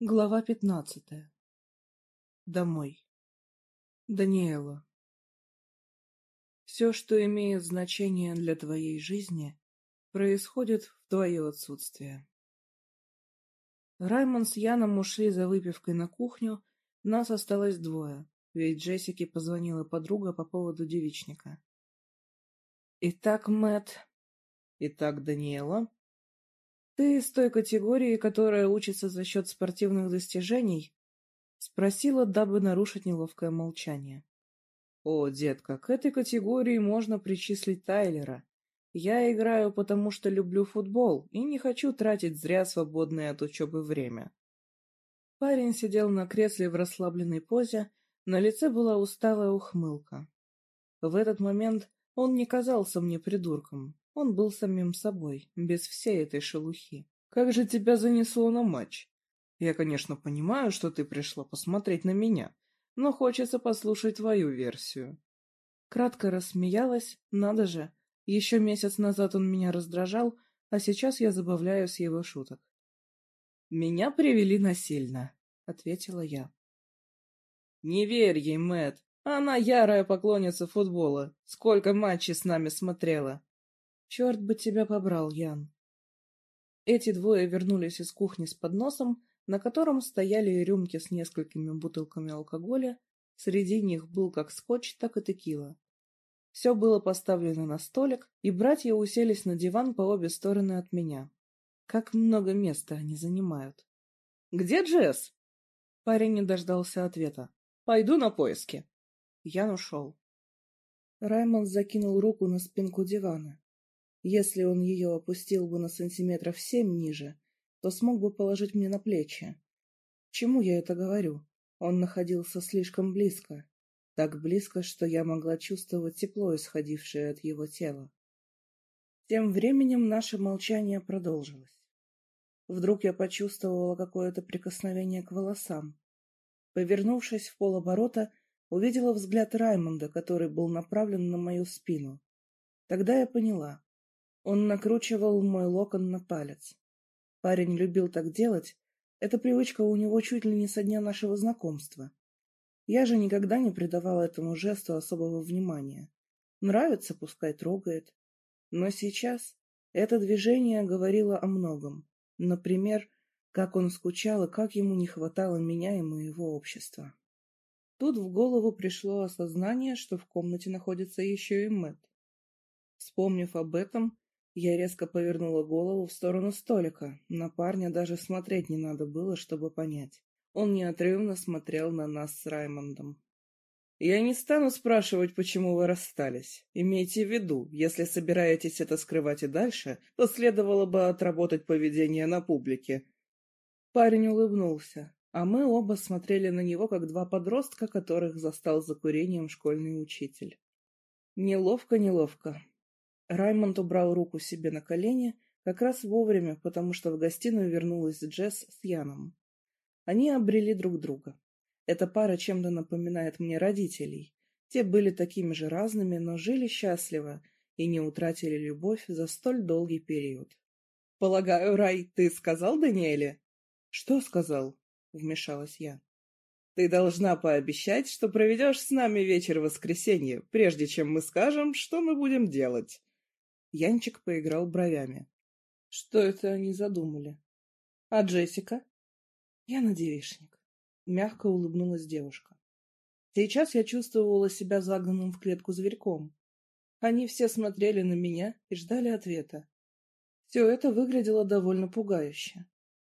Глава пятнадцатая. Домой. Даниэла. Все, что имеет значение для твоей жизни, происходит в твое отсутствие. Раймон с Яном ушли за выпивкой на кухню, нас осталось двое, ведь Джессике позвонила подруга по поводу девичника. Итак, Мэтт. Итак, Даниэла. «Ты из той категории, которая учится за счет спортивных достижений?» — спросила, дабы нарушить неловкое молчание. «О, детка, к этой категории можно причислить Тайлера. Я играю, потому что люблю футбол и не хочу тратить зря свободное от учебы время». Парень сидел на кресле в расслабленной позе, на лице была усталая ухмылка. В этот момент он не казался мне придурком, он был самим собой, без всей этой шелухи. «Как же тебя занесло на матч? Я, конечно, понимаю, что ты пришла посмотреть на меня, но хочется послушать твою версию». Кратко рассмеялась, надо же, еще месяц назад он меня раздражал, а сейчас я забавляюсь его шуток. «Меня привели насильно», — ответила я. «Не верь ей, Мэтт. Она ярая поклонница футбола. Сколько матчей с нами смотрела. Черт бы тебя побрал, Ян. Эти двое вернулись из кухни с подносом, на котором стояли рюмки с несколькими бутылками алкоголя, среди них был как скотч, так и текила. Все было поставлено на столик, и братья уселись на диван по обе стороны от меня. Как много места они занимают. «Где Джесс?» Парень не дождался ответа. «Пойду на поиски». Ян ушел. Раймонд закинул руку на спинку дивана. Если он ее опустил бы на сантиметров семь ниже, то смог бы положить мне на плечи. Чему я это говорю? Он находился слишком близко. Так близко, что я могла чувствовать тепло, исходившее от его тела. Тем временем наше молчание продолжилось. Вдруг я почувствовала какое-то прикосновение к волосам. Повернувшись в полоборота, увидела взгляд Раймонда, который был направлен на мою спину. Тогда я поняла. Он накручивал мой локон на палец. Парень любил так делать. Эта привычка у него чуть ли не со дня нашего знакомства. Я же никогда не придавала этому жесту особого внимания. Нравится, пускай трогает. Но сейчас это движение говорило о многом. Например, как он скучал и как ему не хватало меня и моего общества. Тут в голову пришло осознание, что в комнате находится еще и Мэтт. Вспомнив об этом, я резко повернула голову в сторону столика. На парня даже смотреть не надо было, чтобы понять. Он неотрывно смотрел на нас с Раймондом. «Я не стану спрашивать, почему вы расстались. Имейте в виду, если собираетесь это скрывать и дальше, то следовало бы отработать поведение на публике». Парень улыбнулся, а мы оба смотрели на него, как два подростка, которых застал за курением школьный учитель. Неловко-неловко. Раймонд убрал руку себе на колени как раз вовремя, потому что в гостиную вернулась Джесс с Яном. Они обрели друг друга. Эта пара чем-то напоминает мне родителей. Те были такими же разными, но жили счастливо и не утратили любовь за столь долгий период. — Полагаю, Рай, ты сказал Даниэле? — Что сказал? — вмешалась я. — Ты должна пообещать, что проведешь с нами вечер в воскресенье, прежде чем мы скажем, что мы будем делать. Янчик поиграл бровями. Что это они задумали? А Джессика? Я на девишник. Мягко улыбнулась девушка. Сейчас я чувствовала себя загнанным в клетку зверьком. Они все смотрели на меня и ждали ответа. Все это выглядело довольно пугающе.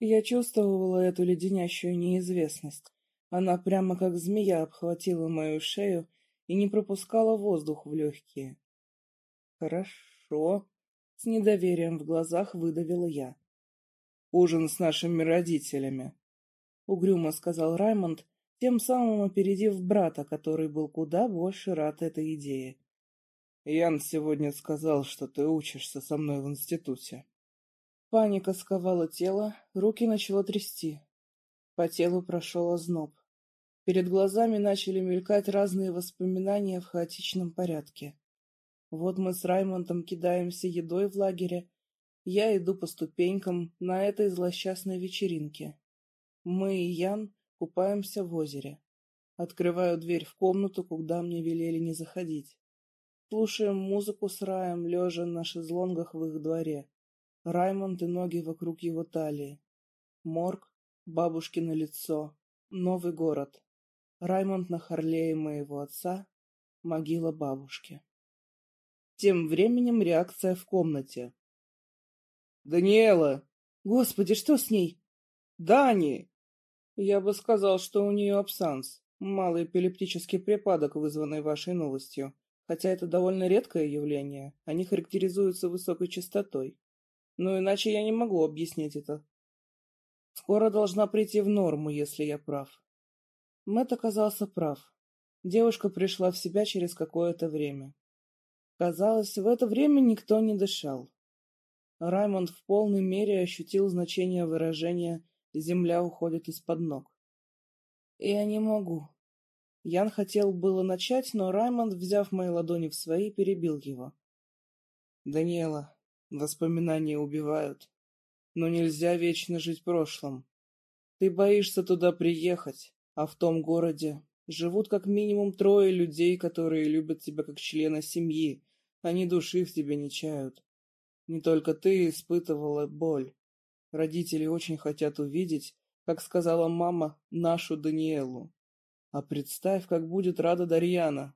Я чувствовала эту леденящую неизвестность. Она прямо как змея обхватила мою шею и не пропускала воздух в легкие. Хорошо. «Хорошо», — с недоверием в глазах выдавила я. «Ужин с нашими родителями», — угрюмо сказал Раймонд, тем самым опередив брата, который был куда больше рад этой идее. «Ян сегодня сказал, что ты учишься со мной в институте». Паника сковала тело, руки начало трясти. По телу прошел озноб. Перед глазами начали мелькать разные воспоминания в хаотичном порядке. Вот мы с Раймондом кидаемся едой в лагере. Я иду по ступенькам на этой злосчастной вечеринке. Мы и Ян купаемся в озере. Открываю дверь в комнату, куда мне велели не заходить. Слушаем музыку с Раем, лежа на шезлонгах в их дворе. Раймонд и ноги вокруг его талии. Морг, бабушкино лицо, новый город. Раймонд на Харлее моего отца, могила бабушки. Тем временем реакция в комнате. «Даниэла!» «Господи, что с ней?» «Дани!» «Я бы сказал, что у нее абсанс, малый эпилептический припадок, вызванный вашей новостью хотя это довольно редкое явление, они характеризуются высокой частотой. Но иначе я не могу объяснить это. Скоро должна прийти в норму, если я прав. Мэтт оказался прав. Девушка пришла в себя через какое-то время. Казалось, в это время никто не дышал. Раймонд в полной мере ощутил значение выражения «земля уходит из-под ног». «Я не могу», Ян хотел было начать, но Раймонд, взяв мои ладони в свои, перебил его. «Даниэла, воспоминания убивают, но нельзя вечно жить прошлым. Ты боишься туда приехать, а в том городе живут как минимум трое людей, которые любят тебя как члена семьи, они души в тебе не чают. Не только ты испытывала боль. Родители очень хотят увидеть, как сказала мама, нашу Даниэлу. А представь, как будет рада Дарьяна.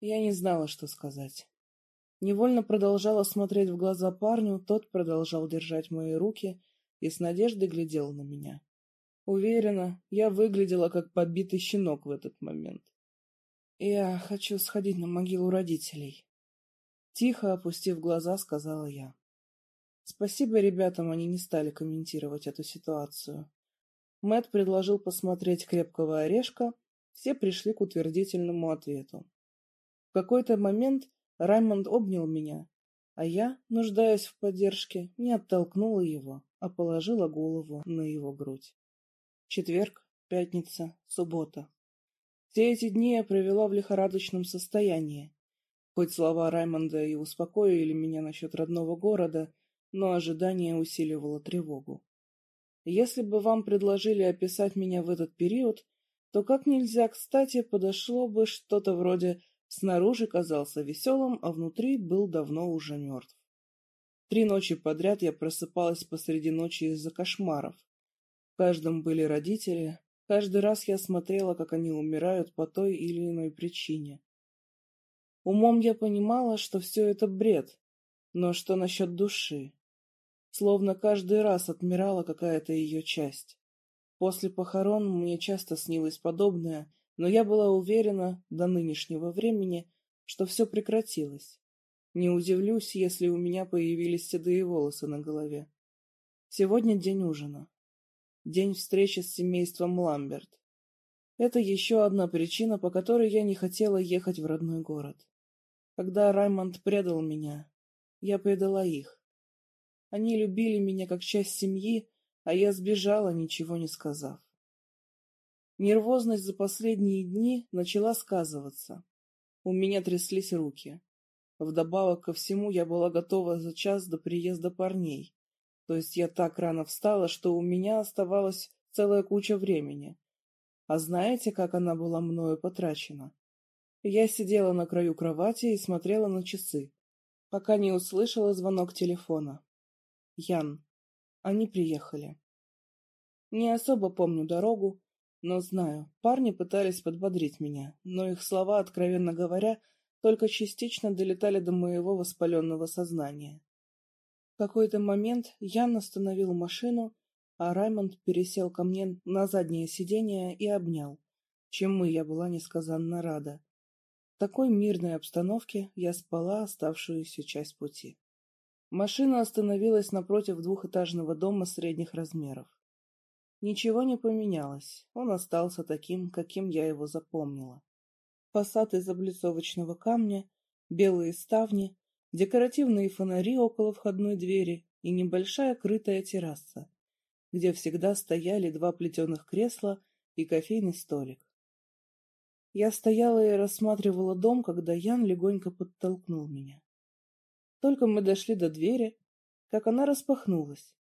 Я не знала, что сказать. Невольно продолжала смотреть в глаза парню, тот продолжал держать мои руки и с надеждой глядел на меня. Уверена, я выглядела как побитый щенок в этот момент. «Я хочу сходить на могилу родителей», — тихо опустив глаза, сказала я. Спасибо ребятам, они не стали комментировать эту ситуацию. Мэт предложил посмотреть «Крепкого орешка», все пришли к утвердительному ответу. В какой-то момент Раймонд обнял меня, а я, нуждаясь в поддержке, не оттолкнула его, а положила голову на его грудь. Четверг, пятница, суббота. Все эти дни я провела в лихорадочном состоянии. Хоть слова Раймонда и успокоили меня насчет родного города, но ожидание усиливало тревогу. Если бы вам предложили описать меня в этот период, то как нельзя кстати подошло бы что-то вроде «снаружи казался веселым, а внутри был давно уже мертв». Три ночи подряд я просыпалась посреди ночи из-за кошмаров. В каждом были родители, каждый раз я смотрела, как они умирают по той или иной причине. Умом я понимала, что все это бред, но что насчет души? Словно каждый раз отмирала какая-то ее часть. После похорон мне часто снилось подобное, но я была уверена до нынешнего времени, что все прекратилось. Не удивлюсь, если у меня появились седые волосы на голове. Сегодня день ужина. День встречи с семейством Ламберт. Это еще одна причина, по которой я не хотела ехать в родной город. Когда Раймонд предал меня, я предала их. Они любили меня как часть семьи, а я сбежала, ничего не сказав. Нервозность за последние дни начала сказываться. У меня тряслись руки. Вдобавок ко всему я была готова за час до приезда парней. То есть я так рано встала, что у меня оставалась целая куча времени. А знаете, как она была мною потрачена? Я сидела на краю кровати и смотрела на часы, пока не услышала звонок телефона. Ян. Они приехали. Не особо помню дорогу, но знаю, парни пытались подбодрить меня, но их слова, откровенно говоря, только частично долетали до моего воспаленного сознания. В какой-то момент Ян остановил машину, а Раймонд пересел ко мне на заднее сиденье и обнял, чему я была несказанно рада. В такой мирной обстановке я спала оставшуюся часть пути. Машина остановилась напротив двухэтажного дома средних размеров. Ничего не поменялось, он остался таким, каким я его запомнила. Фасад из облицовочного камня, белые ставни, декоративные фонари около входной двери и небольшая крытая терраса, где всегда стояли два плетеных кресла и кофейный столик. Я стояла и рассматривала дом, когда Ян легонько подтолкнул меня. Только мы дошли до двери, как она распахнулась,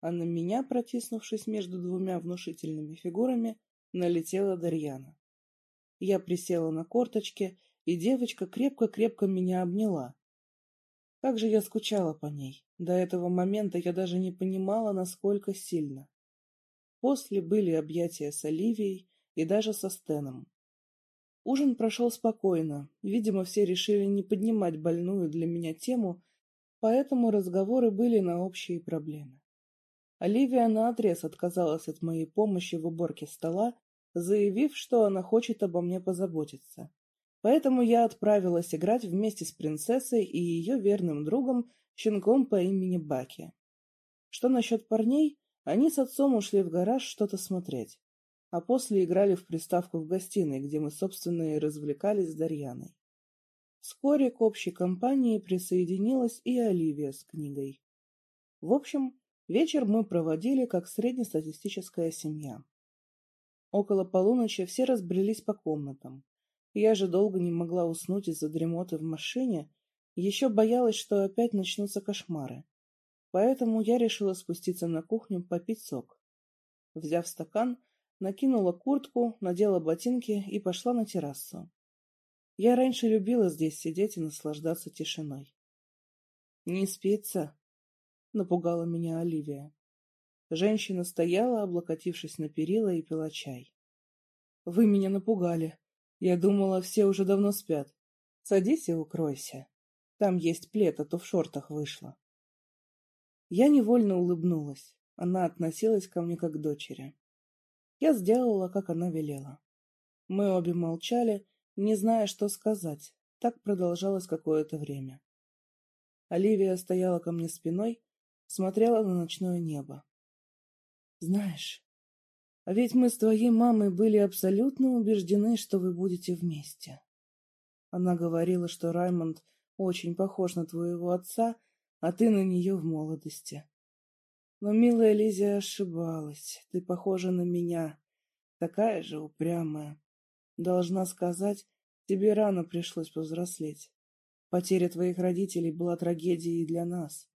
а на меня, протиснувшись между двумя внушительными фигурами, налетела Дарьяна. Я присела на корточки, и девочка крепко-крепко меня обняла. Как же я скучала по ней. До этого момента я даже не понимала, насколько сильно. После были объятия с Оливией и даже со Стеном. Ужин прошел спокойно. Видимо, все решили не поднимать больную для меня тему, поэтому разговоры были на общие проблемы. Оливия наотрез отказалась от моей помощи в уборке стола, заявив, что она хочет обо мне позаботиться. Поэтому я отправилась играть вместе с принцессой и ее верным другом, щенком по имени Баки. Что насчет парней? Они с отцом ушли в гараж что-то смотреть, а после играли в приставку в гостиной, где мы, собственно, и развлекались с Дарьяной. Вскоре к общей компании присоединилась и Оливия с книгой. В общем, вечер мы проводили как среднестатистическая семья. Около полуночи все разбрелись по комнатам. Я же долго не могла уснуть из-за дремоты в машине, еще боялась, что опять начнутся кошмары. Поэтому я решила спуститься на кухню попить сок. Взяв стакан, накинула куртку, надела ботинки и пошла на террасу. Я раньше любила здесь сидеть и наслаждаться тишиной. — Не спится? — напугала меня Оливия. Женщина стояла, облокотившись на перила, и пила чай. — Вы меня напугали. Я думала, все уже давно спят. Садись и укройся. Там есть плед, а то в шортах вышла. Я невольно улыбнулась. Она относилась ко мне как к дочери. Я сделала, как она велела. Мы обе молчали, не зная, что сказать. Так продолжалось какое-то время. Оливия стояла ко мне спиной, смотрела на ночное небо. «Знаешь, а ведь мы с твоей мамой были абсолютно убеждены, что вы будете вместе. Она говорила, что Раймонд очень похож на твоего отца, а ты на нее в молодости. Но, милая Лизия, ошибалась. Ты похожа на меня, такая же упрямая. Должна сказать, тебе рано пришлось повзрослеть. Потеря твоих родителей была трагедией для нас.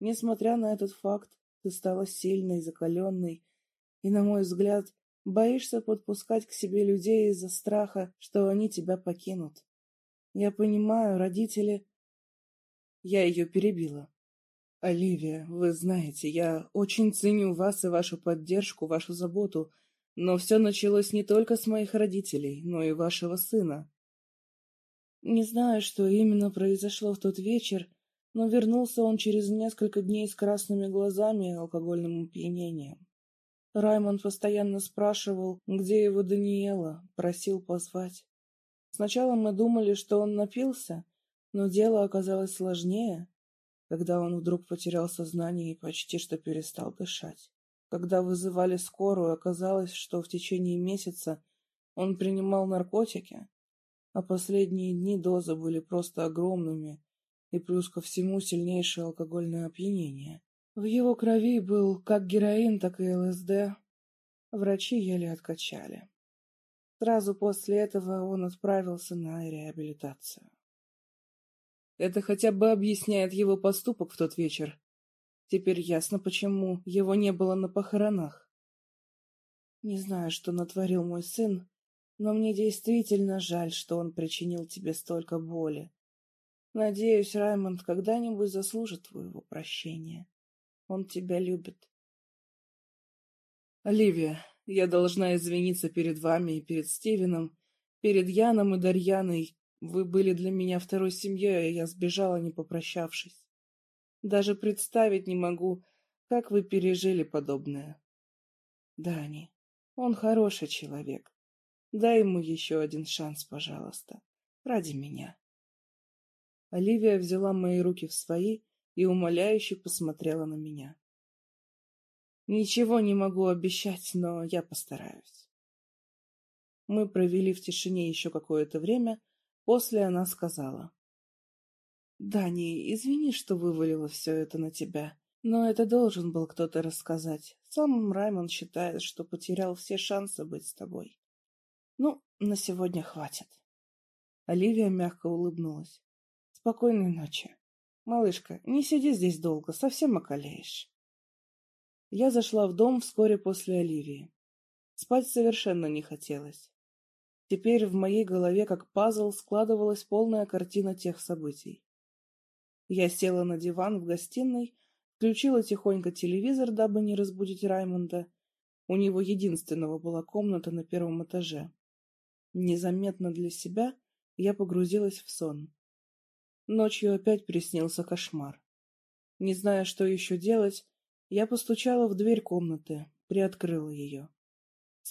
Несмотря на этот факт, ты стала сильной, закаленной, и, на мой взгляд, боишься подпускать к себе людей из-за страха, что они тебя покинут. Я понимаю, родители... Я ее перебила. Оливия, вы знаете, я очень ценю вас и вашу поддержку, вашу заботу, но все началось не только с моих родителей, но и вашего сына. Не знаю, что именно произошло в тот вечер, но вернулся он через несколько дней с красными глазами и алкогольным опьянением. Раймонд постоянно спрашивал, где его Даниэла, просил позвать. Сначала мы думали, что он напился, но дело оказалось сложнее, когда он вдруг потерял сознание и почти что перестал дышать. Когда вызывали скорую, оказалось, что в течение месяца он принимал наркотики, а последние дни дозы были просто огромными, и плюс ко всему сильнейшее алкогольное опьянение. В его крови был как героин, так и ЛСД. Врачи еле откачали. Сразу после этого он отправился на реабилитацию. Это хотя бы объясняет его поступок в тот вечер. Теперь ясно, почему его не было на похоронах. Не знаю, что натворил мой сын, но мне действительно жаль, что он причинил тебе столько боли. Надеюсь, Раймонд когда-нибудь заслужит твоего прощения. Он тебя любит. Оливия, я должна извиниться перед вами и перед Стивеном, перед Яном и Дарьяной. Вы были для меня второй семьей, и я сбежала, не попрощавшись. Даже представить не могу, как вы пережили подобное. Дани, он хороший человек. Дай ему еще один шанс, пожалуйста, ради меня. Оливия взяла мои руки в свои и умоляюще посмотрела на меня. Ничего не могу обещать, но я постараюсь. Мы провели в тишине еще какое-то время, после она сказала. «Дани, извини, что вывалила все это на тебя, но это должен был кто-то рассказать. Сам Раймон считает, что потерял все шансы быть с тобой. Ну, на сегодня хватит». Оливия мягко улыбнулась. «Спокойной ночи. Малышка, не сиди здесь долго, совсем околеешь. Я зашла в дом вскоре после Оливии. Спать совершенно не хотелось. Теперь в моей голове как пазл складывалась полная картина тех событий. Я села на диван в гостиной, включила тихонько телевизор, дабы не разбудить Раймонда. У него единственного была комната на первом этаже. Незаметно для себя я погрузилась в сон. Ночью опять приснился кошмар. Не зная, что еще делать, я постучала в дверь комнаты, приоткрыла ее.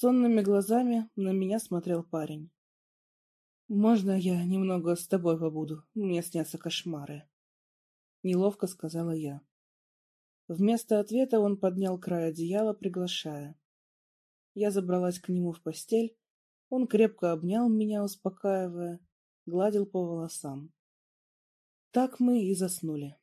Сонными глазами на меня смотрел парень. «Можно я немного с тобой побуду? Мне снятся кошмары». Неловко сказала я. Вместо ответа он поднял край одеяла, приглашая. Я забралась к нему в постель, он крепко обнял меня, успокаивая, гладил по волосам. Так мы и заснули.